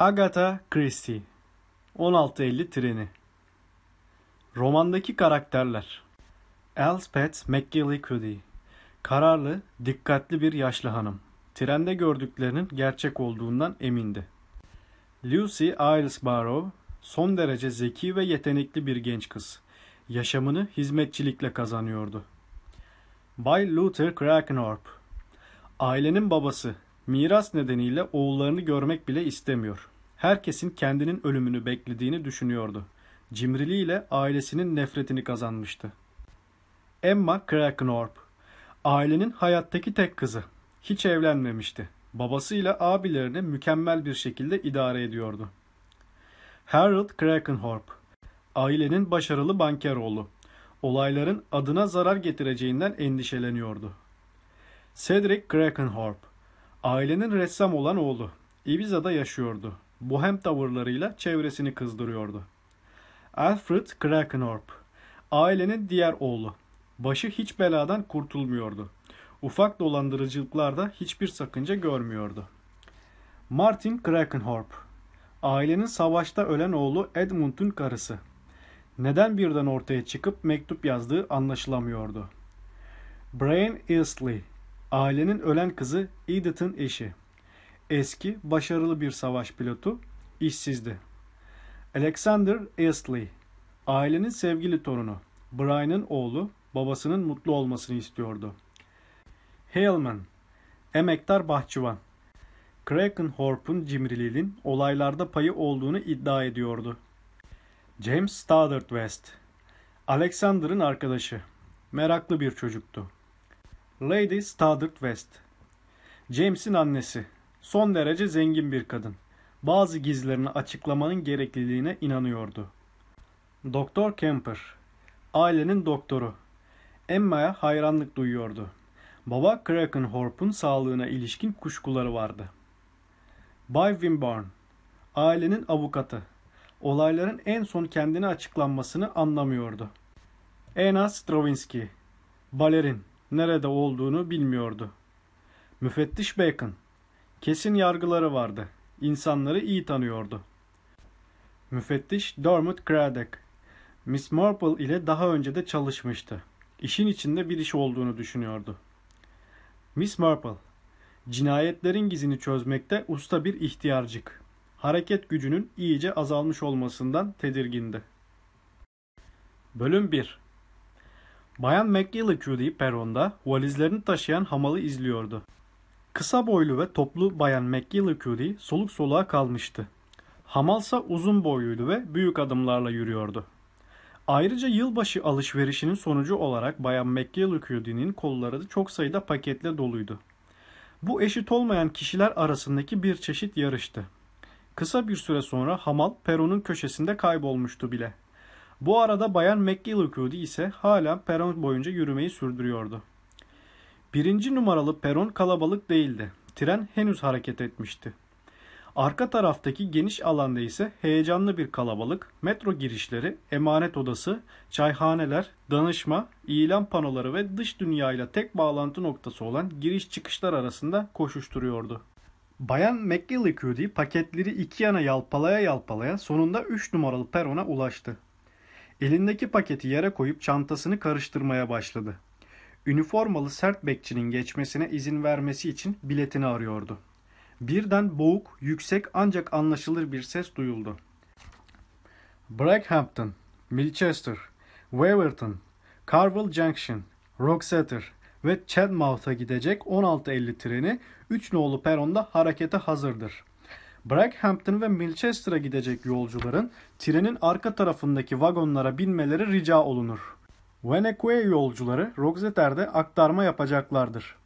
Agatha Christie 1650 treni Romandaki karakterler Elspeth McGillicuddy Kararlı, dikkatli bir yaşlı hanım. Trende gördüklerinin gerçek olduğundan emindi. Lucy Islesborough son derece zeki ve yetenekli bir genç kız. Yaşamını hizmetçilikle kazanıyordu. Bay Luther Krakenhorp Ailenin babası miras nedeniyle oğullarını görmek bile istemiyor. Herkesin kendinin ölümünü beklediğini düşünüyordu. Cimriliğiyle ailesinin nefretini kazanmıştı. Emma Krakenhorp ailenin hayattaki tek kızı. Hiç evlenmemişti. Babasıyla abilerini mükemmel bir şekilde idare ediyordu. Harold Krakenhorp ailenin başarılı banker oğlu. Olayların adına zarar getireceğinden endişeleniyordu. Cedric Krakenhorp ailenin ressam olan oğlu. Ibiza'da yaşıyordu. Bohem tavırlarıyla çevresini kızdırıyordu. Alfred Krakenhorp ailenin diğer oğlu. Başı hiç beladan kurtulmuyordu. Ufak dolandırıcılıklarda hiçbir sakınca görmüyordu. Martin Krakenhorp ailenin savaşta ölen oğlu Edmund'un karısı. Neden birden ortaya çıkıp mektup yazdığı anlaşılamıyordu. Brian Eastley ailenin ölen kızı Edith'in eşi. Eski, başarılı bir savaş pilotu, işsizdi. Alexander Eastley ailenin sevgili torunu. Brian'ın oğlu, babasının mutlu olmasını istiyordu. Haleman, emektar bahçıvan. Krakenhorp'un cimriliğinin olaylarda payı olduğunu iddia ediyordu. James Stoddard West, Alexander'ın arkadaşı. Meraklı bir çocuktu. Lady Stoddard West, James'in annesi. Son derece zengin bir kadın. Bazı gizlerini açıklamanın gerekliliğine inanıyordu. Doktor Kemper, ailenin doktoru. Emma'ya hayranlık duyuyordu. Baba Krakenhorp'un sağlığına ilişkin kuşkuları vardı. Bay Wimborne, ailenin avukatı. Olayların en son kendine açıklanmasını anlamıyordu. Anna Stravinsky, balerin, nerede olduğunu bilmiyordu. Müfettiş Bacon, kesin yargıları vardı. İnsanları iyi tanıyordu. Müfettiş Dermot Craddock, Miss Marple ile daha önce de çalışmıştı. İşin içinde bir iş olduğunu düşünüyordu. Miss Marple, cinayetlerin gizini çözmekte usta bir ihtiyarcık. Hareket gücünün iyice azalmış olmasından tedirgindi. Bölüm 1 Bayan McGillicuddy peronda valizlerini taşıyan hamalı izliyordu. Kısa boylu ve toplu bayan McGillicuddy soluk soluğa kalmıştı. Hamalsa uzun boyluydu ve büyük adımlarla yürüyordu. Ayrıca yılbaşı alışverişinin sonucu olarak Bayan McGillicuddy'nin kolları da çok sayıda paketle doluydu. Bu eşit olmayan kişiler arasındaki bir çeşit yarıştı. Kısa bir süre sonra Hamal peronun köşesinde kaybolmuştu bile. Bu arada Bayan McGillicuddy ise hala peron boyunca yürümeyi sürdürüyordu. Birinci numaralı peron kalabalık değildi. Tren henüz hareket etmişti. Arka taraftaki geniş alanda ise heyecanlı bir kalabalık, metro girişleri, emanet odası, çayhaneler, danışma, ilan panoları ve dış dünyayla tek bağlantı noktası olan giriş çıkışlar arasında koşuşturuyordu. Bayan McGillicuddy paketleri iki yana yalpalaya yalpalaya sonunda 3 numaralı perona ulaştı. Elindeki paketi yere koyup çantasını karıştırmaya başladı. Üniformalı sert bekçinin geçmesine izin vermesi için biletini arıyordu. Birden boğuk, yüksek ancak anlaşılır bir ses duyuldu. Brackhampton, Milchester, Waverton, Carville Junction, Roxeter ve Chadmouth'a gidecek 16.50 treni 3 nolu peronda harekete hazırdır. Brackhampton ve Milchester'a gidecek yolcuların trenin arka tarafındaki vagonlara binmeleri rica olunur. Wennequay yolcuları Roxeter'de aktarma yapacaklardır.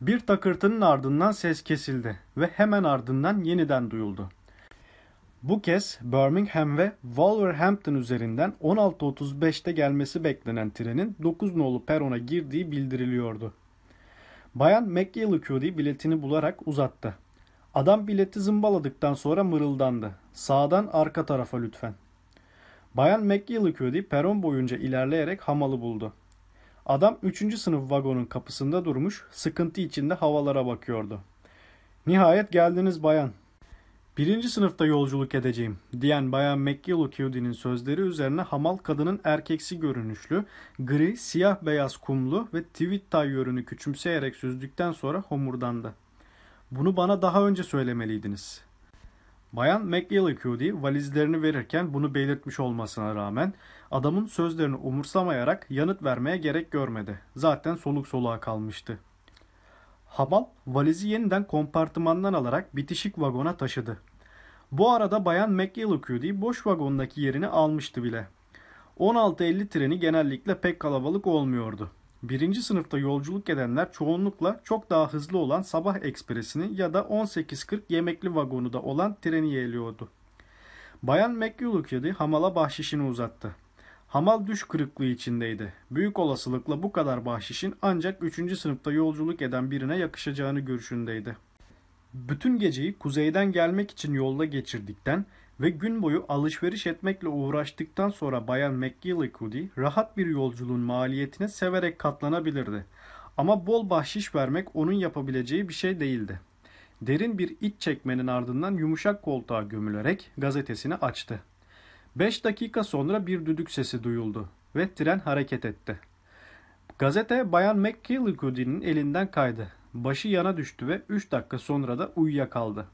Bir takırtının ardından ses kesildi ve hemen ardından yeniden duyuldu. Bu kez Birmingham ve Wolverhampton üzerinden 16.35'te gelmesi beklenen trenin 9 nolu perona girdiği bildiriliyordu. Bayan McGillicuddy biletini bularak uzattı. Adam bileti zımbaladıktan sonra mırıldandı. Sağdan arka tarafa lütfen. Bayan McGillicuddy peron boyunca ilerleyerek hamalı buldu. Adam 3. sınıf vagonun kapısında durmuş, sıkıntı içinde havalara bakıyordu. Nihayet geldiniz bayan. Birinci sınıfta yolculuk edeceğim diyen Bayan McGillicuddy'nin sözleri üzerine hamal kadının erkeksi görünüşlü, gri, siyah beyaz kumlu ve tweed tayyörünü küçümseyerek süzdükten sonra homurdandı. Bunu bana daha önce söylemeliydiniz. Bayan McGillicuddy valizlerini verirken bunu belirtmiş olmasına rağmen adamın sözlerini umursamayarak yanıt vermeye gerek görmedi. Zaten soluk soluğa kalmıştı. Hamal valizi yeniden kompartımandan alarak bitişik vagona taşıdı. Bu arada Bayan McGillicuddy boş vagondaki yerini almıştı bile. 16.50 treni genellikle pek kalabalık olmuyordu. Birinci sınıfta yolculuk edenler çoğunlukla çok daha hızlı olan sabah ekspresini ya da 18.40 yemekli vagonu da olan treni yeğliyordu. Bayan McGillicuddy hamala bahşişini uzattı. Hamal düş kırıklığı içindeydi. Büyük olasılıkla bu kadar bahşişin ancak 3. sınıfta yolculuk eden birine yakışacağını görüşündeydi. Bütün geceyi kuzeyden gelmek için yolda geçirdikten ve gün boyu alışveriş etmekle uğraştıktan sonra Bayan McGillicuddy rahat bir yolculuğun maliyetine severek katlanabilirdi. Ama bol bahşiş vermek onun yapabileceği bir şey değildi. Derin bir iç çekmenin ardından yumuşak koltuğa gömülerek gazetesini açtı. Beş dakika sonra bir düdük sesi duyuldu ve tren hareket etti. Gazete Bayan McGillicuddy'nin elinden kaydı. Başı yana düştü ve 3 dakika sonra da uyuyakaldı.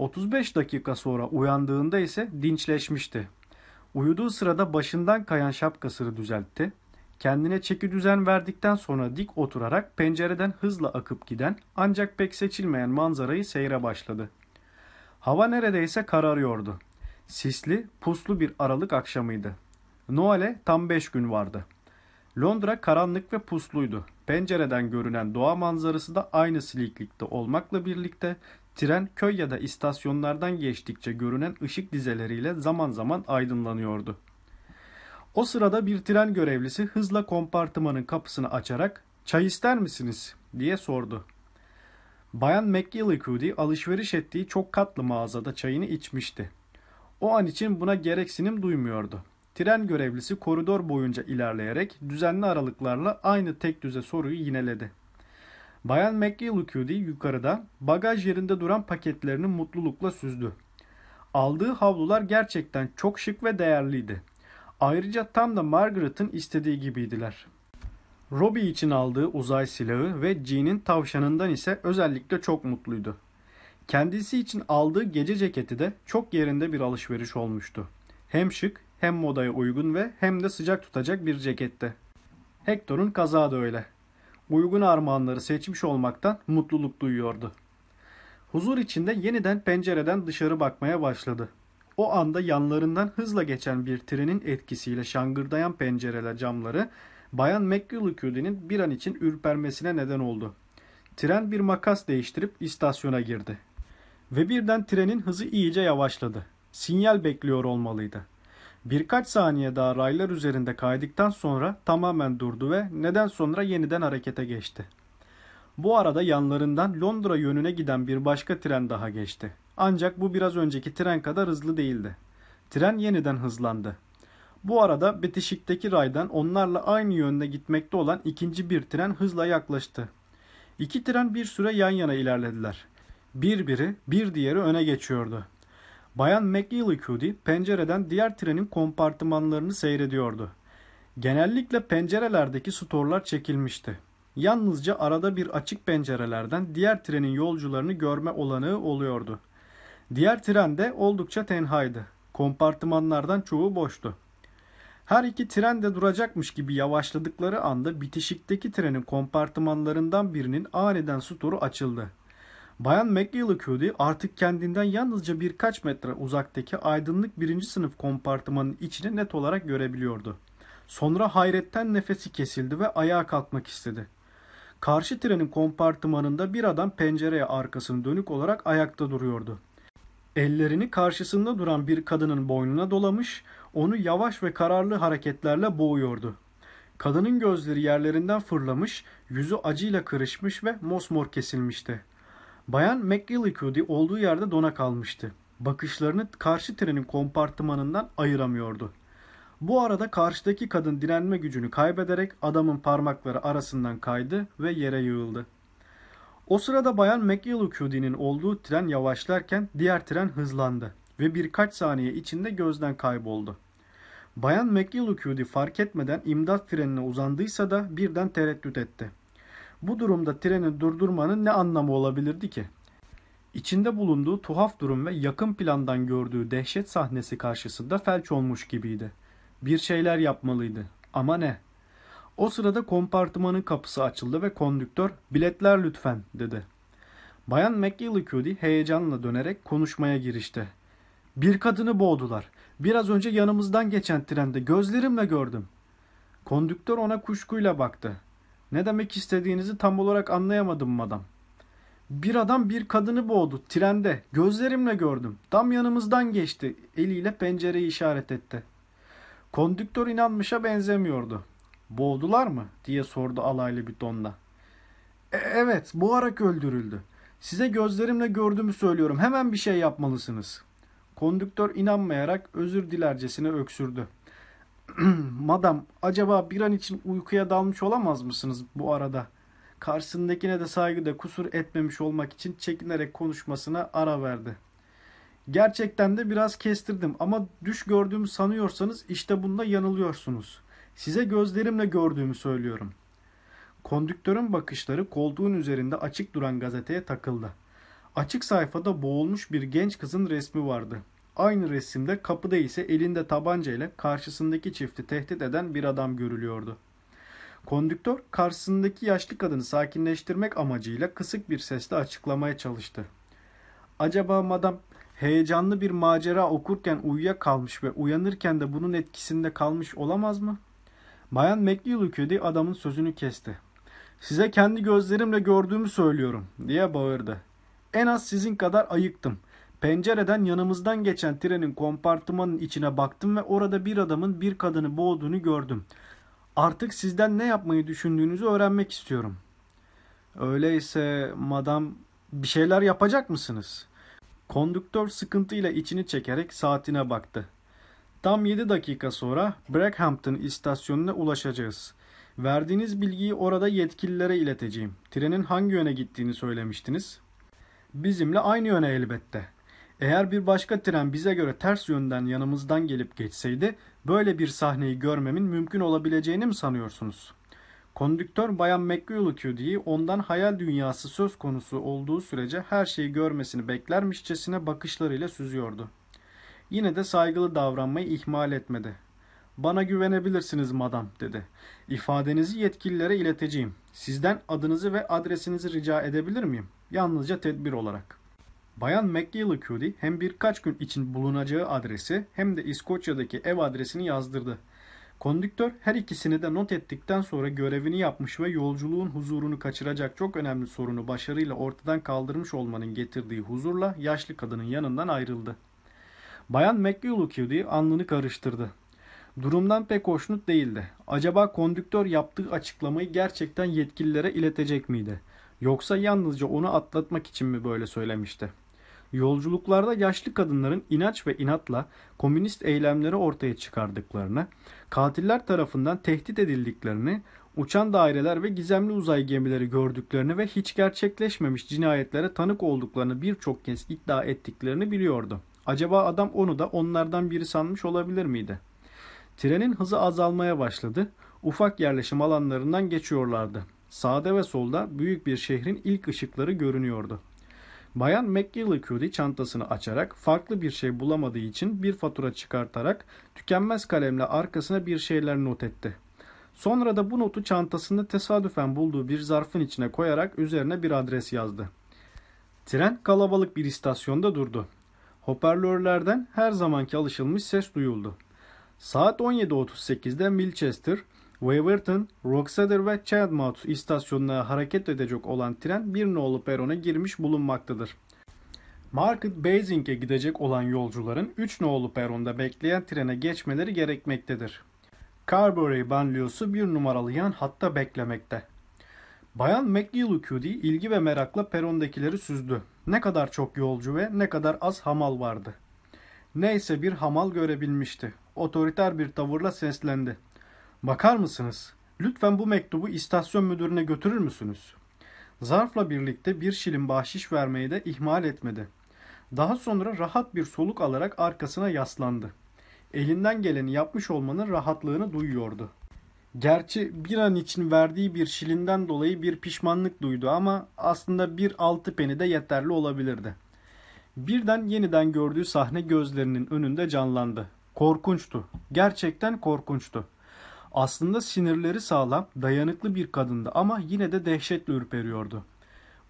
35 dakika sonra uyandığında ise dinçleşmişti. Uyuduğu sırada başından kayan şapkasını düzeltti. Kendine çeki düzen verdikten sonra dik oturarak pencereden hızla akıp giden ancak pek seçilmeyen manzarayı seyre başladı. Hava neredeyse kararıyordu. Sisli, puslu bir Aralık akşamıydı. Noel'e tam 5 gün vardı. Londra karanlık ve pusluydu. Pencereden görünen doğa manzarası da aynı siliklikte olmakla birlikte tren köy ya da istasyonlardan geçtikçe görünen ışık dizeleriyle zaman zaman aydınlanıyordu. O sırada bir tren görevlisi hızla kompartımanın kapısını açarak "Çay ister misiniz?" diye sordu. Bayan McGillicuddy alışveriş ettiği çok katlı mağazada çayını içmişti. O an için buna gereksinim duymuyordu. Tren görevlisi koridor boyunca ilerleyerek düzenli aralıklarla aynı tek düze soruyu yineledi. Bayan McGillicuddy yukarıda bagaj yerinde duran paketlerini mutlulukla süzdü. Aldığı havlular gerçekten çok şık ve değerliydi. Ayrıca tam da Margaret'ın istediği gibiydiler. Robbie için aldığı uzay silahı ve Jean'in tavşanından ise özellikle çok mutluydu. Kendisi için aldığı gece ceketi de çok yerinde bir alışveriş olmuştu. Hem şık hem modaya uygun ve hem de sıcak tutacak bir cekette. Hector'un kazağı da öyle. Uygun armağanları seçmiş olmaktan mutluluk duyuyordu. Huzur içinde yeniden pencereden dışarı bakmaya başladı. O anda yanlarından hızla geçen bir trenin etkisiyle şangırdayan pencereler camları Bayan McGillicuddy'nin bir an için ürpermesine neden oldu. Tren bir makas değiştirip istasyona girdi. Ve birden trenin hızı iyice yavaşladı. Sinyal bekliyor olmalıydı. Birkaç saniye daha raylar üzerinde kaydıktan sonra tamamen durdu ve neden sonra yeniden harekete geçti. Bu arada yanlarından Londra yönüne giden bir başka tren daha geçti. Ancak bu biraz önceki tren kadar hızlı değildi. Tren yeniden hızlandı. Bu arada bitişikteki raydan onlarla aynı yönde gitmekte olan ikinci bir tren hızla yaklaştı. İki tren bir süre yan yana ilerlediler. Bir biri bir diğeri öne geçiyordu. Bayan McGillicuddy pencereden diğer trenin kompartımanlarını seyrediyordu. Genellikle pencerelerdeki storlar çekilmişti. Yalnızca arada bir açık pencerelerden diğer trenin yolcularını görme olanağı oluyordu. Diğer tren de oldukça tenhaydı. Kompartımanlardan çoğu boştu. Her iki tren de duracakmış gibi yavaşladıkları anda bitişikteki trenin kompartımanlarından birinin aniden storu açıldı. Bayan McGillicuddy artık kendinden yalnızca birkaç metre uzaktaki aydınlık birinci sınıf kompartımanın içini net olarak görebiliyordu. Sonra hayretten nefesi kesildi ve ayağa kalkmak istedi. Karşı trenin kompartımanında bir adam pencereye arkasını dönük olarak ayakta duruyordu. Ellerini karşısında duran bir kadının boynuna dolamış, onu yavaş ve kararlı hareketlerle boğuyordu. Kadının gözleri yerlerinden fırlamış, yüzü acıyla kırışmış ve mosmor kesilmişti. Bayan McGillicuddy olduğu yerde dona kalmıştı. Bakışlarını karşı trenin kompartımanından ayıramıyordu. Bu arada karşıdaki kadın direnme gücünü kaybederek adamın parmakları arasından kaydı ve yere yığıldı. O sırada Bayan McGillicuddy'nin olduğu tren yavaşlarken diğer tren hızlandı ve birkaç saniye içinde gözden kayboldu. Bayan McGillicuddy fark etmeden imdat frenine uzandıysa da birden tereddüt etti. Bu durumda treni durdurmanın ne anlamı olabilirdi ki? İçinde bulunduğu tuhaf durum ve yakın plandan gördüğü dehşet sahnesi karşısında felç olmuş gibiydi. Bir şeyler yapmalıydı. Ama ne? O sırada kompartımanın kapısı açıldı ve kondüktör biletler lütfen dedi. Bayan McGillicuddy heyecanla dönerek konuşmaya girişti. Bir kadını boğdular. Biraz önce yanımızdan geçen trende gözlerimle gördüm. Kondüktör ona kuşkuyla baktı. Ne demek istediğinizi tam olarak anlayamadım madam. Bir adam bir kadını boğdu trende. Gözlerimle gördüm. Tam yanımızdan geçti. Eliyle pencereyi işaret etti. Kondüktör inanmışa benzemiyordu. Boğdular mı? diye sordu alaylı bir tonla. E evet, boğarak öldürüldü. Size gözlerimle gördüğümü söylüyorum. Hemen bir şey yapmalısınız. Kondüktör inanmayarak özür dilercesine öksürdü. Madam, acaba bir an için uykuya dalmış olamaz mısınız bu arada? Karşısındakine de saygıda kusur etmemiş olmak için çekinerek konuşmasına ara verdi. Gerçekten de biraz kestirdim ama düş gördüğümü sanıyorsanız işte bunda yanılıyorsunuz. Size gözlerimle gördüğümü söylüyorum. Kondüktörün bakışları koltuğun üzerinde açık duran gazeteye takıldı. Açık sayfada boğulmuş bir genç kızın resmi vardı. Aynı resimde kapıda ise elinde tabanca ile karşısındaki çifti tehdit eden bir adam görülüyordu. Kondüktör karşısındaki yaşlı kadını sakinleştirmek amacıyla kısık bir sesle açıklamaya çalıştı. Acaba madam heyecanlı bir macera okurken uyuyakalmış ve uyanırken de bunun etkisinde kalmış olamaz mı? Bayan McGillicuddy adamın sözünü kesti. Size kendi gözlerimle gördüğümü söylüyorum diye bağırdı. En az sizin kadar ayıktım. Pencereden yanımızdan geçen trenin kompartımanın içine baktım ve orada bir adamın bir kadını boğduğunu gördüm. Artık sizden ne yapmayı düşündüğünüzü öğrenmek istiyorum. Öyleyse madam bir şeyler yapacak mısınız? Kondüktör sıkıntıyla içini çekerek saatine baktı. Tam 7 dakika sonra Brackhampton istasyonuna ulaşacağız. Verdiğiniz bilgiyi orada yetkililere ileteceğim. Trenin hangi yöne gittiğini söylemiştiniz. Bizimle aynı yöne elbette. Eğer bir başka tren bize göre ters yönden yanımızdan gelip geçseydi böyle bir sahneyi görmemin mümkün olabileceğini mi sanıyorsunuz? Kondüktör Bayan McGillicuddy'yi ondan hayal dünyası söz konusu olduğu sürece her şeyi görmesini beklermişçesine bakışlarıyla süzüyordu. Yine de saygılı davranmayı ihmal etmedi. Bana güvenebilirsiniz madam dedi. İfadenizi yetkililere ileteceğim. Sizden adınızı ve adresinizi rica edebilir miyim? Yalnızca tedbir olarak. Bayan McGillicuddy hem birkaç gün için bulunacağı adresi hem de İskoçya'daki ev adresini yazdırdı. Kondüktör her ikisini de not ettikten sonra görevini yapmış ve yolculuğun huzurunu kaçıracak çok önemli sorunu başarıyla ortadan kaldırmış olmanın getirdiği huzurla yaşlı kadının yanından ayrıldı. Bayan McGillicuddy alnını karıştırdı. Durumdan pek hoşnut değildi. Acaba kondüktör yaptığı açıklamayı gerçekten yetkililere iletecek miydi? Yoksa yalnızca onu atlatmak için mi böyle söylemişti? Yolculuklarda yaşlı kadınların inanç ve inatla komünist eylemleri ortaya çıkardıklarını, katiller tarafından tehdit edildiklerini, uçan daireler ve gizemli uzay gemileri gördüklerini ve hiç gerçekleşmemiş cinayetlere tanık olduklarını birçok kez iddia ettiklerini biliyordu. Acaba adam onu da onlardan biri sanmış olabilir miydi? Trenin hızı azalmaya başladı. Ufak yerleşim alanlarından geçiyorlardı. Sağda ve solda büyük bir şehrin ilk ışıkları görünüyordu. Bayan McGillicuddy çantasını açarak farklı bir şey bulamadığı için bir fatura çıkartarak tükenmez kalemle arkasına bir şeyler not etti. Sonra da bu notu çantasında tesadüfen bulduğu bir zarfın içine koyarak üzerine bir adres yazdı. Tren kalabalık bir istasyonda durdu. Hoparlörlerden her zamanki alışılmış ses duyuldu. Saat 17.38'de Milchester, Waverton, Roxeter ve Chadmouth istasyonuna hareket edecek olan tren bir nolu perona girmiş bulunmaktadır. Market Basing'e gidecek olan yolcuların 3 nolu peronda bekleyen trene geçmeleri gerekmektedir. Carbury banliyosu bir numaralı yan hatta beklemekte. Bayan McGillicuddy ilgi ve merakla perondakileri süzdü. Ne kadar çok yolcu ve ne kadar az hamal vardı. Neyse bir hamal görebilmişti. Otoriter bir tavırla seslendi. Bakar mısınız? Lütfen bu mektubu istasyon müdürüne götürür müsünüz? Zarfla birlikte bir şilin bahşiş vermeyi de ihmal etmedi. Daha sonra rahat bir soluk alarak arkasına yaslandı. Elinden geleni yapmış olmanın rahatlığını duyuyordu. Gerçi bir an için verdiği bir şilinden dolayı bir pişmanlık duydu ama aslında bir altı peni de yeterli olabilirdi. Birden yeniden gördüğü sahne gözlerinin önünde canlandı. Korkunçtu. Gerçekten korkunçtu. Aslında sinirleri sağlam, dayanıklı bir kadındı ama yine de dehşetle ürperiyordu.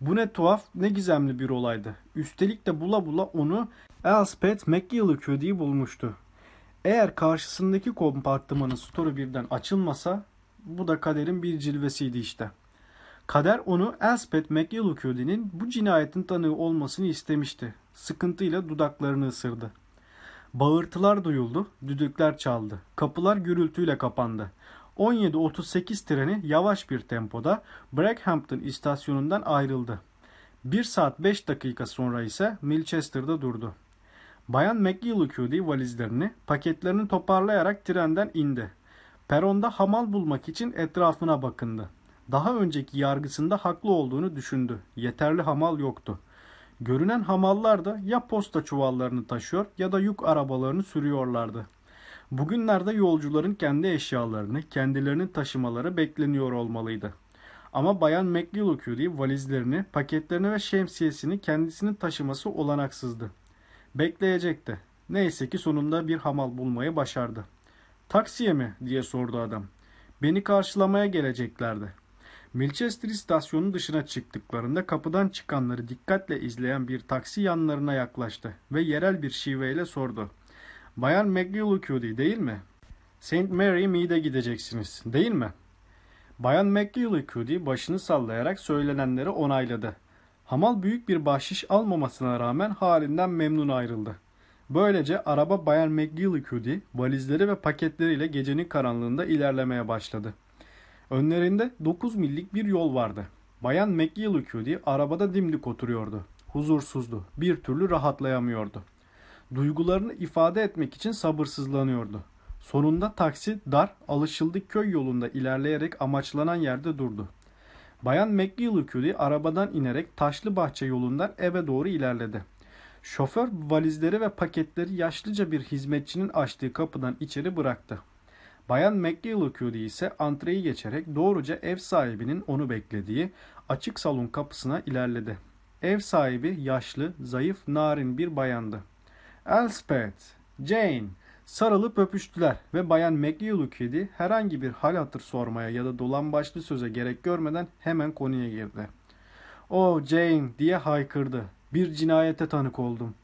Bu ne tuhaf, ne gizemli bir olaydı. Üstelik de bula bula onu Elspeth McGillicuddy'yi bulmuştu. Eğer karşısındaki kompartımanın storu birden açılmasa bu da kaderin bir cilvesiydi işte. Kader onu Elspeth McGillicuddy'nin bu cinayetin tanığı olmasını istemişti. Sıkıntıyla dudaklarını ısırdı. Bağırtılar duyuldu, düdükler çaldı. Kapılar gürültüyle kapandı. 17.38 treni yavaş bir tempoda Brackhampton istasyonundan ayrıldı. 1 saat 5 dakika sonra ise Milchester'da durdu. Bayan McGillicuddy valizlerini, paketlerini toparlayarak trenden indi. Peronda hamal bulmak için etrafına bakındı. Daha önceki yargısında haklı olduğunu düşündü. Yeterli hamal yoktu. Görünen hamallar da ya posta çuvallarını taşıyor ya da yük arabalarını sürüyorlardı. Bugünlerde yolcuların kendi eşyalarını kendilerinin taşımaları bekleniyor olmalıydı. Ama Bayan McGillicuddy valizlerini, paketlerini ve şemsiyesini kendisinin taşıması olanaksızdı. Bekleyecekti. Neyse ki sonunda bir hamal bulmayı başardı. Taksiye mi diye sordu adam. Beni karşılamaya geleceklerdi. Milchester istasyonu dışına çıktıklarında kapıdan çıkanları dikkatle izleyen bir taksi yanlarına yaklaştı ve yerel bir şiveyle sordu. Bayan McGillicuddy değil mi? St. Mary Mead'e gideceksiniz değil mi? Bayan McGillicuddy başını sallayarak söylenenleri onayladı. Hamal büyük bir bahşiş almamasına rağmen halinden memnun ayrıldı. Böylece araba Bayan McGillicuddy valizleri ve paketleriyle gecenin karanlığında ilerlemeye başladı. Önlerinde 9 millik bir yol vardı. Bayan McGillicuddy arabada dimdik oturuyordu. Huzursuzdu. Bir türlü rahatlayamıyordu. Duygularını ifade etmek için sabırsızlanıyordu. Sonunda taksi dar, alışıldık köy yolunda ilerleyerek amaçlanan yerde durdu. Bayan McGillicuddy arabadan inerek taşlı bahçe yolundan eve doğru ilerledi. Şoför valizleri ve paketleri yaşlıca bir hizmetçinin açtığı kapıdan içeri bıraktı. Bayan McGillicuddy ise antreyi geçerek doğruca ev sahibinin onu beklediği açık salon kapısına ilerledi. Ev sahibi yaşlı, zayıf, narin bir bayandı. Elspeth, Jane sarılıp öpüştüler ve Bayan McGillicuddy herhangi bir hal hatır sormaya ya da dolambaçlı söze gerek görmeden hemen konuya girdi. "O Jane" diye haykırdı. "Bir cinayete tanık oldum.